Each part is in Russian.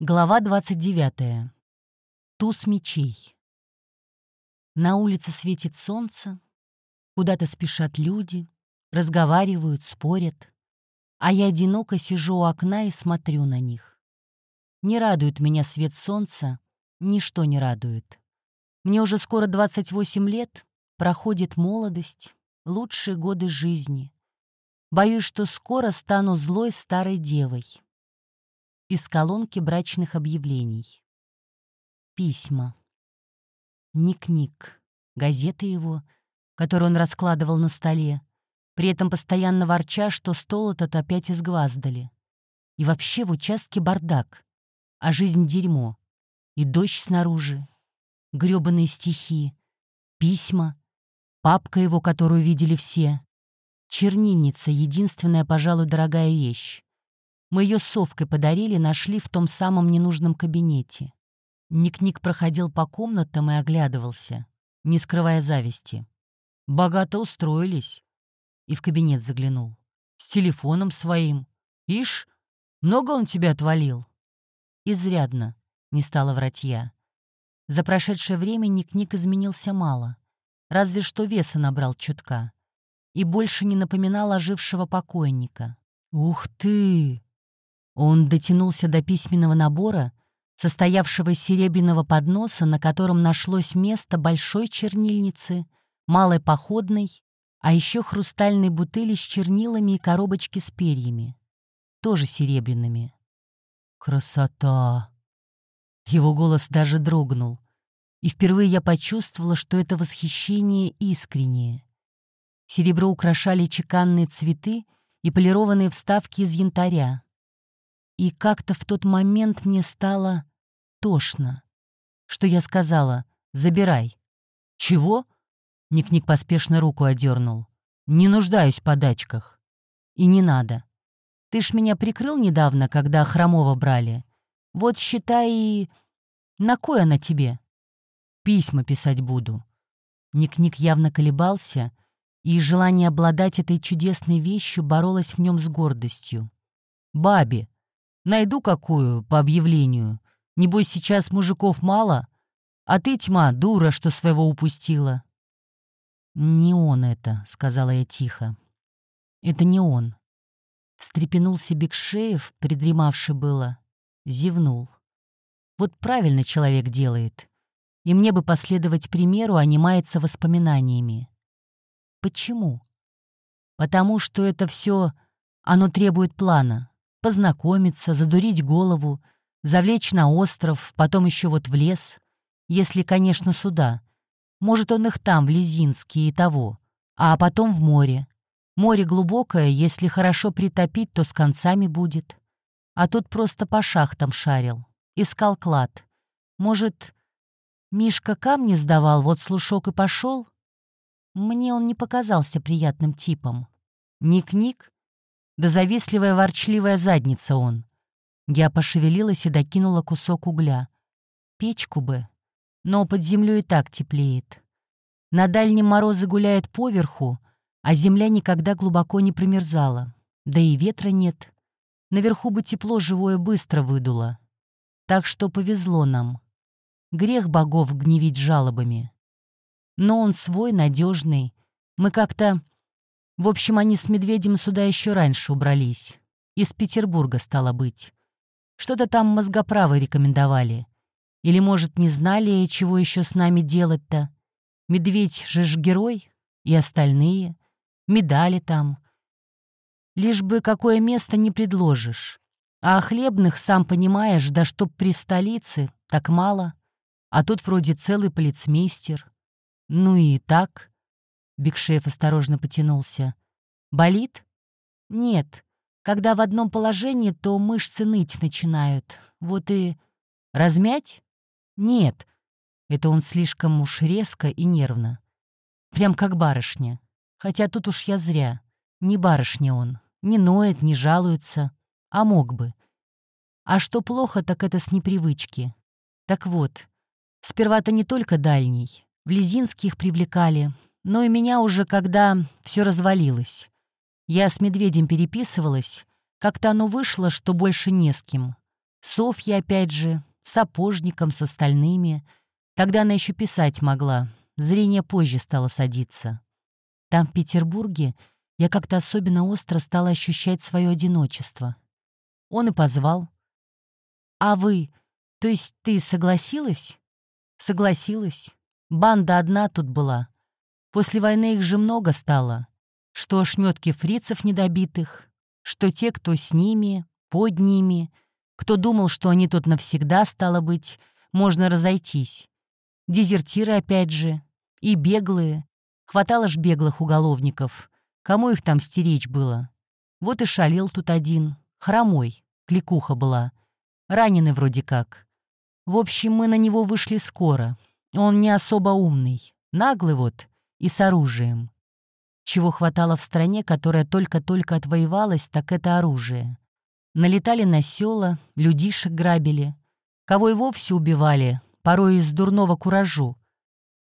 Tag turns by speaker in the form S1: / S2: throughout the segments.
S1: Глава 29. Туз мечей. На улице светит солнце, куда-то спешат люди, разговаривают, спорят, а я одиноко сижу у окна и смотрю на них. Не радует меня свет солнца, ничто не радует. Мне уже скоро 28 лет, проходит молодость, лучшие годы жизни. Боюсь, что скоро стану злой старой девой из колонки брачных объявлений. Письма. Ник-ник. Газеты его, которые он раскладывал на столе, при этом постоянно ворча, что стол этот опять изгваздали. И вообще в участке бардак, а жизнь — дерьмо. И дождь снаружи, грёбаные стихи, письма, папка его, которую видели все, чернильница — единственная, пожалуй, дорогая вещь. Мы ее совкой подарили, нашли в том самом ненужном кабинете. Ник-Ник проходил по комнатам и оглядывался, не скрывая зависти. Богато устроились. И в кабинет заглянул. С телефоном своим. Ишь, много он тебя отвалил? Изрядно, не стала врать я. За прошедшее время Ник-Ник изменился мало. Разве что веса набрал чутка. И больше не напоминал ожившего покойника. «Ух ты!» Он дотянулся до письменного набора, состоявшего из серебряного подноса, на котором нашлось место большой чернильницы, малой походной, а еще хрустальной бутыли с чернилами и коробочки с перьями, тоже серебряными. «Красота!» Его голос даже дрогнул, и впервые я почувствовала, что это восхищение искреннее. Серебро украшали чеканные цветы и полированные вставки из янтаря. И как-то в тот момент мне стало тошно, что я сказала «забирай». «Чего?» — Ник-Ник поспешно руку одернул. «Не нуждаюсь в подачках». «И не надо. Ты ж меня прикрыл недавно, когда Хромова брали. Вот считай и... На кой она тебе?» «Письма писать буду». Ник-Ник явно колебался, и желание обладать этой чудесной вещью боролось в нем с гордостью. «Бабе, Найду какую, по объявлению. Небось, сейчас мужиков мало, а ты, тьма, дура, что своего упустила». «Не он это», — сказала я тихо. «Это не он». Встрепенулся Бекшеев, придремавший было, зевнул. «Вот правильно человек делает. И мне бы последовать примеру, а не маяться воспоминаниями. Почему? Потому что это все, оно требует плана познакомиться, задурить голову, завлечь на остров, потом еще вот в лес. Если, конечно, сюда. Может, он их там, в Лизинске и того. А потом в море. Море глубокое, если хорошо притопить, то с концами будет. А тут просто по шахтам шарил. Искал клад. Может, Мишка камни сдавал, вот слушок и пошел? Мне он не показался приятным типом. Ник-ник, да завистливая ворчливая задница он. Я пошевелилась и докинула кусок угля. Печку бы. Но под землей и так теплеет. На дальнем морозы гуляет поверху, а земля никогда глубоко не промерзала. Да и ветра нет. Наверху бы тепло живое быстро выдуло. Так что повезло нам. Грех богов гневить жалобами. Но он свой, надежный. Мы как-то в общем, они с медведем сюда еще раньше убрались. Из Петербурга, стало быть. Что-то там мозгоправы рекомендовали. Или, может, не знали, чего еще с нами делать-то? Медведь же ж герой, и остальные. Медали там. Лишь бы какое место не предложишь. А хлебных, сам понимаешь, да чтоб при столице, так мало. А тут вроде целый полицмейстер. Ну и так. Бигшеев осторожно потянулся. «Болит?» «Нет. Когда в одном положении, то мышцы ныть начинают. Вот и...» «Размять?» «Нет». Это он слишком уж резко и нервно. Прям как барышня. Хотя тут уж я зря. Не барышня он. Не ноет, не жалуется. А мог бы. А что плохо, так это с непривычки. Так вот, сперва-то не только дальний. В Лизинских привлекали, но и меня уже, когда все развалилось. Я с медведем переписывалась, как-то оно вышло, что больше не с кем. Софья опять же, сапожником, с остальными. Тогда она еще писать могла, зрение позже стало садиться. Там, в Петербурге, я как-то особенно остро стала ощущать свое одиночество. Он и позвал. «А вы, то есть ты согласилась?» «Согласилась. Банда одна тут была. После войны их же много стало. Что ошметки фрицев недобитых, что те, кто с ними, под ними, кто думал, что они тут навсегда, стало быть, можно разойтись. Дезертиры опять же, и беглые. Хватало ж беглых уголовников. Кому их там стеречь было? Вот и шалил тут один, хромой, кликуха была. Раненый вроде как. В общем, мы на него вышли скоро. Он не особо умный, наглый вот и с оружием. Чего хватало в стране, которая только-только отвоевалась, так это оружие. Налетали на села, людишек грабили. Кого и вовсе убивали, порой из дурного куражу.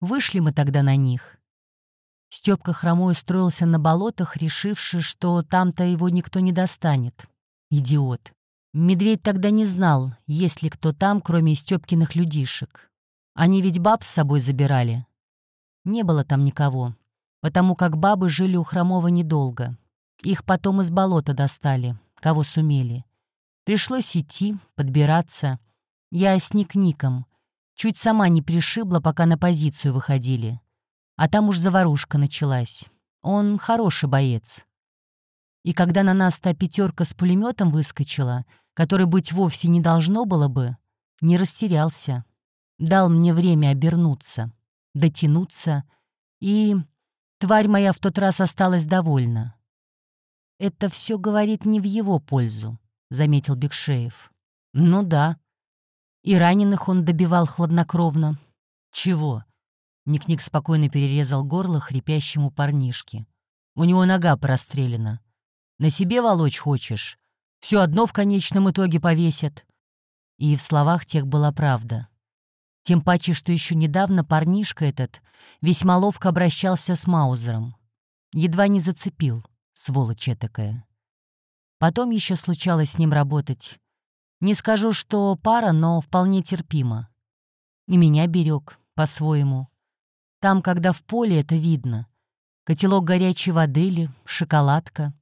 S1: Вышли мы тогда на них. Степка хромой устроился на болотах, решивши, что там-то его никто не достанет. Идиот. Медведь тогда не знал, есть ли кто там, кроме Степкиных людишек. Они ведь баб с собой забирали. Не было там никого, потому как бабы жили у Хромова недолго. Их потом из болота достали, кого сумели. Пришлось идти, подбираться. Я с Ник-Ником. Чуть сама не пришибла, пока на позицию выходили. А там уж заварушка началась. Он хороший боец. И когда на нас та пятерка с пулеметом выскочила, который быть вовсе не должно было бы, не растерялся. Дал мне время обернуться, дотянуться, и тварь моя в тот раз осталась довольна. «Это все говорит не в его пользу», — заметил Бекшеев. «Ну да. И раненых он добивал хладнокровно. Чего?» Ник-Ник спокойно перерезал горло хрипящему парнишке. «У него нога прострелена. На себе волочь хочешь? Все одно в конечном итоге повесят». И в словах тех была правда. Тем паче, что еще недавно парнишка этот весьма ловко обращался с Маузером. Едва не зацепил, сволочь такая. Потом еще случалось с ним работать. Не скажу, что пара, но вполне терпимо. И меня берег по-своему. Там, когда в поле, это видно. Котелок горячей воды ли, шоколадка,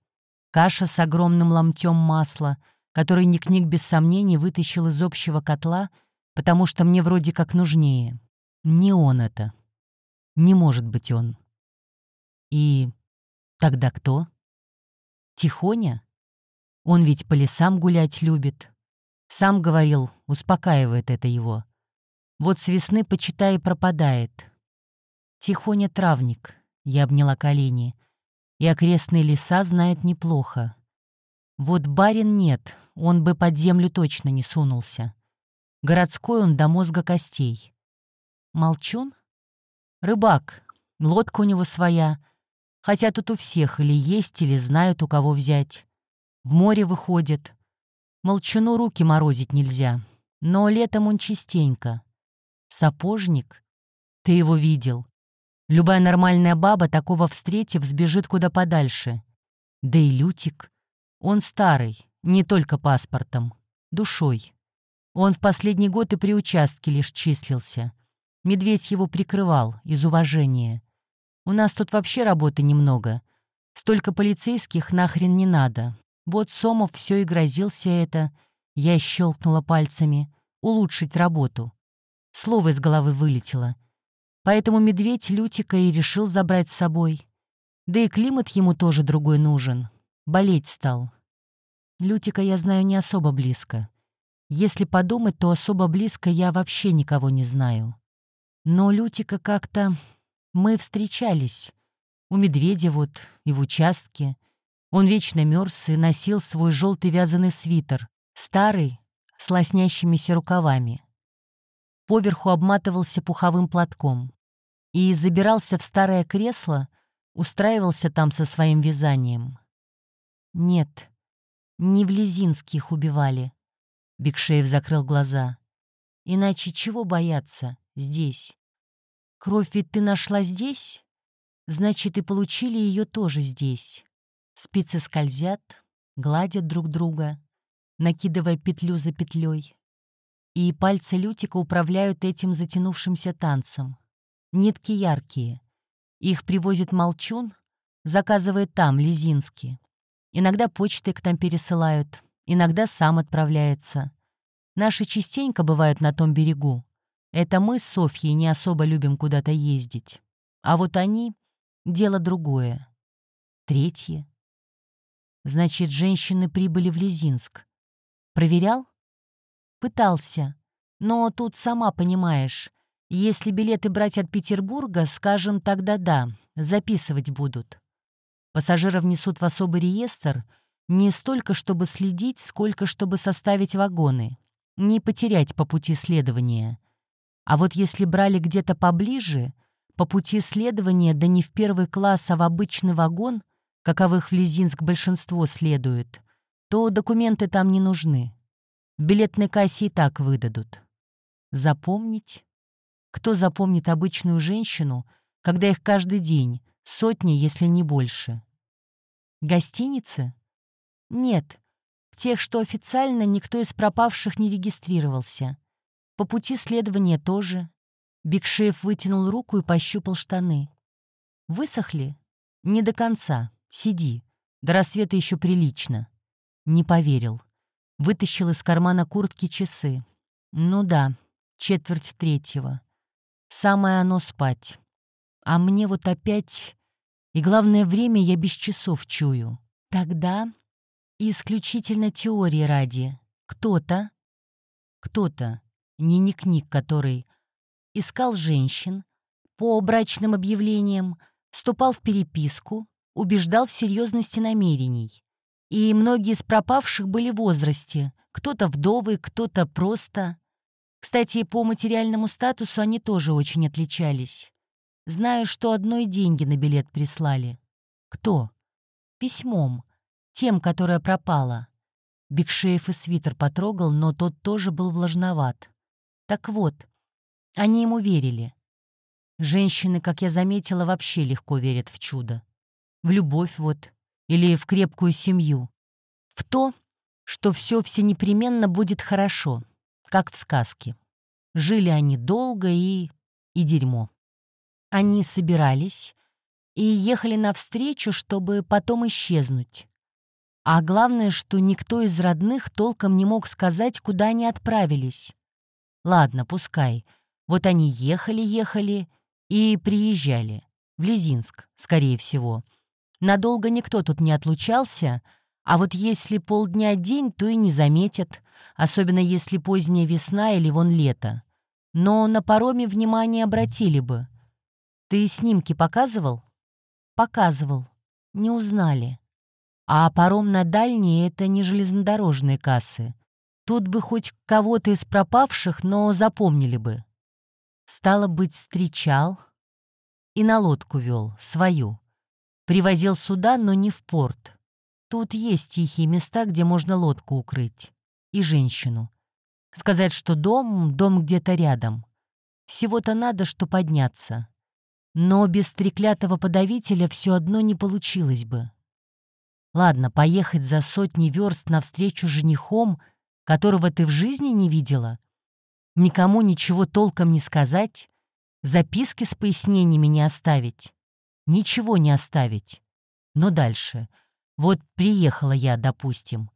S1: каша с огромным ломтем масла, который Ник-Ник без сомнений вытащил из общего котла — потому что мне вроде как нужнее. Не он это. Не может быть он. И тогда кто? Тихоня? Он ведь по лесам гулять любит. Сам говорил, успокаивает это его. Вот с весны, почитай, пропадает. Тихоня травник, я обняла колени, и окрестные леса знает неплохо. Вот барин нет, он бы под землю точно не сунулся. Городской он до мозга костей. Молчун? Рыбак. Лодка у него своя. Хотя тут у всех или есть, или знают, у кого взять. В море выходит. Молчуну руки морозить нельзя. Но летом он частенько. Сапожник? Ты его видел. Любая нормальная баба, такого встретив, сбежит куда подальше. Да и Лютик. Он старый, не только паспортом, душой. Он в последний год и при участке лишь числился. Медведь его прикрывал, из уважения. У нас тут вообще работы немного. Столько полицейских нахрен не надо. Вот Сомов все и грозился это, я щелкнула пальцами, улучшить работу. Слово из головы вылетело. Поэтому медведь Лютика и решил забрать с собой. Да и климат ему тоже другой нужен. Болеть стал. Лютика я знаю не особо близко. Если подумать, то особо близко я вообще никого не знаю. Но Лютика как-то... Мы встречались. У медведя вот и в участке. Он вечно мерз и носил свой желтый вязаный свитер, старый, с лоснящимися рукавами. Поверху обматывался пуховым платком. И забирался в старое кресло, устраивался там со своим вязанием. Нет, не в Лизинских убивали. Бекшеев закрыл глаза. «Иначе чего бояться здесь? Кровь ведь ты нашла здесь? Значит, и получили ее тоже здесь. Спицы скользят, гладят друг друга. накидывая петлю за петлей. И пальцы Лютика управляют этим затянувшимся танцем. Нитки яркие. Их привозит Молчун, заказывает там, Лизинский. Иногда почты к там пересылают, иногда сам отправляется. Наши частенько бывают на том берегу. Это мы с Софьей не особо любим куда-то ездить. А вот они — дело другое. Третье. Значит, женщины прибыли в Лизинск. Проверял? Пытался. Но тут сама понимаешь, если билеты брать от Петербурга, скажем, тогда да, записывать будут. Пассажиров несут в особый реестр не столько, чтобы следить, сколько, чтобы составить вагоны, не потерять по пути следования. А вот если брали где-то поближе, по пути следования, да не в первый класс, а в обычный вагон, каковых в Лизинск большинство следует, то документы там не нужны. В билетной кассе и так выдадут. Запомнить? Кто запомнит обычную женщину, когда их каждый день, сотни, если не больше? Гостиницы? Нет. В тех, что официально, никто из пропавших не регистрировался. По пути следования тоже. Бигшеев вытянул руку и пощупал штаны. Высохли? Не до конца. Сиди. До рассвета еще прилично. Не поверил. Вытащил из кармана куртки часы. Ну да, четверть третьего. Самое оно спать. А мне вот опять... И главное, время я без часов чую. Тогда исключительно теории ради. Кто-то, кто-то, не ник-ник, который искал женщин по брачным объявлениям, вступал в переписку, убеждал в серьезности намерений. И многие из пропавших были в возрасте, кто-то вдовы, кто-то просто... Кстати, по материальному статусу они тоже очень отличались. Знаю, что одной деньги на билет прислали. Кто? Письмом. Тем, которое пропало. Бигшеев и свитер потрогал, но тот тоже был влажноват. Так вот, они ему верили. Женщины, как я заметила, вообще легко верят в чудо. В любовь вот. Или в крепкую семью. В то, что все все непременно будет хорошо как в сказке. Жили они долго и... и дерьмо. Они собирались и ехали навстречу, чтобы потом исчезнуть. А главное, что никто из родных толком не мог сказать, куда они отправились. Ладно, пускай. Вот они ехали-ехали и приезжали. В Лизинск, скорее всего. Надолго никто тут не отлучался — а вот если полдня-день, то и не заметят, особенно если поздняя весна или вон лето. Но на пароме внимание обратили бы. Ты снимки показывал? Показывал. Не узнали. А паром на дальние — это не железнодорожные кассы. Тут бы хоть кого-то из пропавших, но запомнили бы. Стало быть, встречал и на лодку вел, свою. Привозил сюда, но не в порт. Тут есть тихие места, где можно лодку укрыть. И женщину. Сказать, что дом, дом где-то рядом. Всего-то надо, что подняться. Но без треклятого подавителя все одно не получилось бы. Ладно, поехать за сотни верст навстречу женихом, которого ты в жизни не видела, никому ничего толком не сказать, записки с пояснениями не оставить, ничего не оставить. Но дальше — вот приехала я, допустим.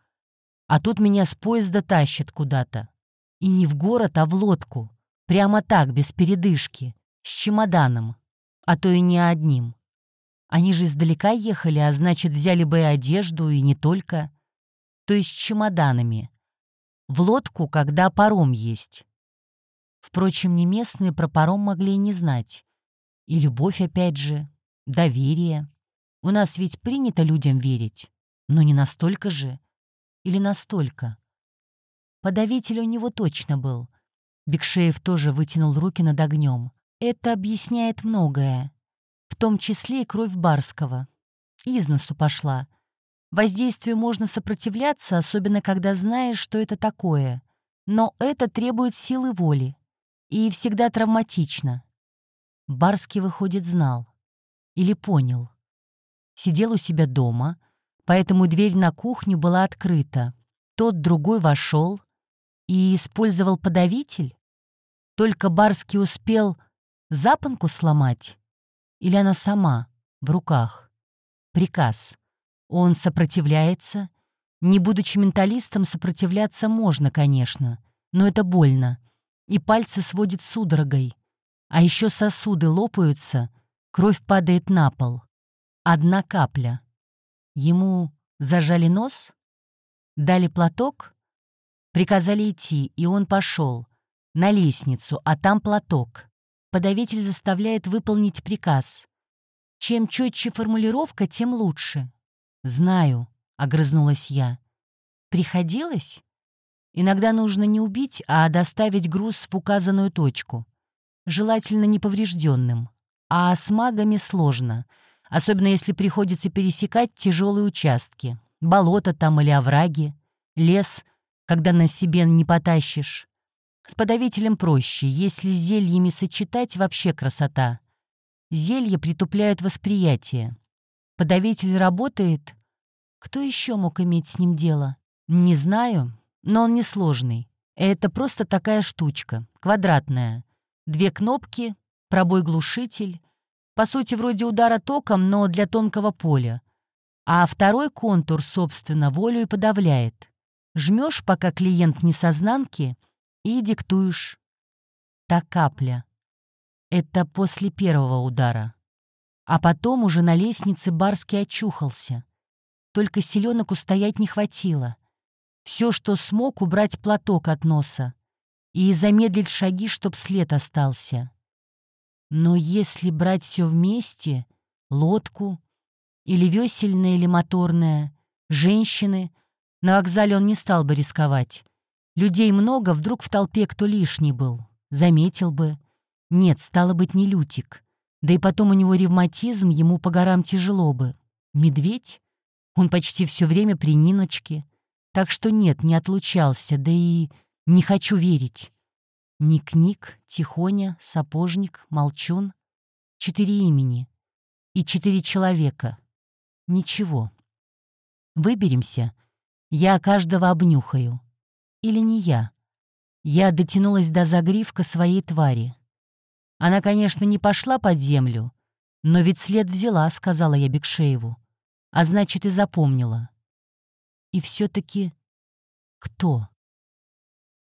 S1: А тут меня с поезда тащат куда-то. И не в город, а в лодку. Прямо так, без передышки. С чемоданом. А то и не одним. Они же издалека ехали, а значит, взяли бы и одежду, и не только. То есть чемоданами. В лодку, когда паром есть. Впрочем, не местные про паром могли и не знать. И любовь, опять же, доверие. У нас ведь принято людям верить, но не настолько же. Или настолько. Подавитель у него точно был. Бекшеев тоже вытянул руки над огнем. Это объясняет многое. В том числе и кровь Барского. Из носу пошла. Воздействию можно сопротивляться, особенно когда знаешь, что это такое. Но это требует силы воли. И всегда травматично. Барский, выходит, знал. Или понял сидел у себя дома, поэтому дверь на кухню была открыта. тот другой вошел и использовал подавитель? Только Барский успел запонку сломать? Или она сама, в руках? Приказ. Он сопротивляется. Не будучи менталистом, сопротивляться можно, конечно, но это больно. И пальцы сводит судорогой. А еще сосуды лопаются, кровь падает на пол. Одна капля. Ему зажали нос? Дали платок? Приказали идти, и он пошел. На лестницу, а там платок. Подавитель заставляет выполнить приказ. Чем четче формулировка, тем лучше. «Знаю», — огрызнулась я. «Приходилось?» Иногда нужно не убить, а доставить груз в указанную точку. Желательно неповрежденным. А с магами сложно, особенно если приходится пересекать тяжелые участки. Болото там или овраги, лес, когда на себе не потащишь. С подавителем проще, если с зельями сочетать, вообще красота. Зелья притупляют восприятие. Подавитель работает. Кто еще мог иметь с ним дело? Не знаю, но он несложный. Это просто такая штучка, квадратная. Две кнопки, пробой-глушитель. По сути, вроде удара током, но для тонкого поля. А второй контур, собственно, волю и подавляет. Жмешь, пока клиент не сознанки, и диктуешь. Та капля. Это после первого удара. А потом уже на лестнице Барский очухался. Только селенок устоять не хватило. Все, что смог, убрать платок от носа и замедлить шаги, чтоб след остался. Но если брать все вместе, лодку, или весельная, или моторная, женщины, на вокзале он не стал бы рисковать. Людей много, вдруг в толпе кто лишний был. Заметил бы. Нет, стало быть, не Лютик. Да и потом у него ревматизм, ему по горам тяжело бы. Медведь? Он почти все время при Ниночке. Так что нет, не отлучался, да и не хочу верить. Ник-Ник, Тихоня, Сапожник, Молчун. Четыре имени. И четыре человека. Ничего. Выберемся. Я каждого обнюхаю. Или не я. Я дотянулась до загривка своей твари. Она, конечно, не пошла под землю, но ведь след взяла, сказала я Бекшееву. А значит, и запомнила. И все таки кто?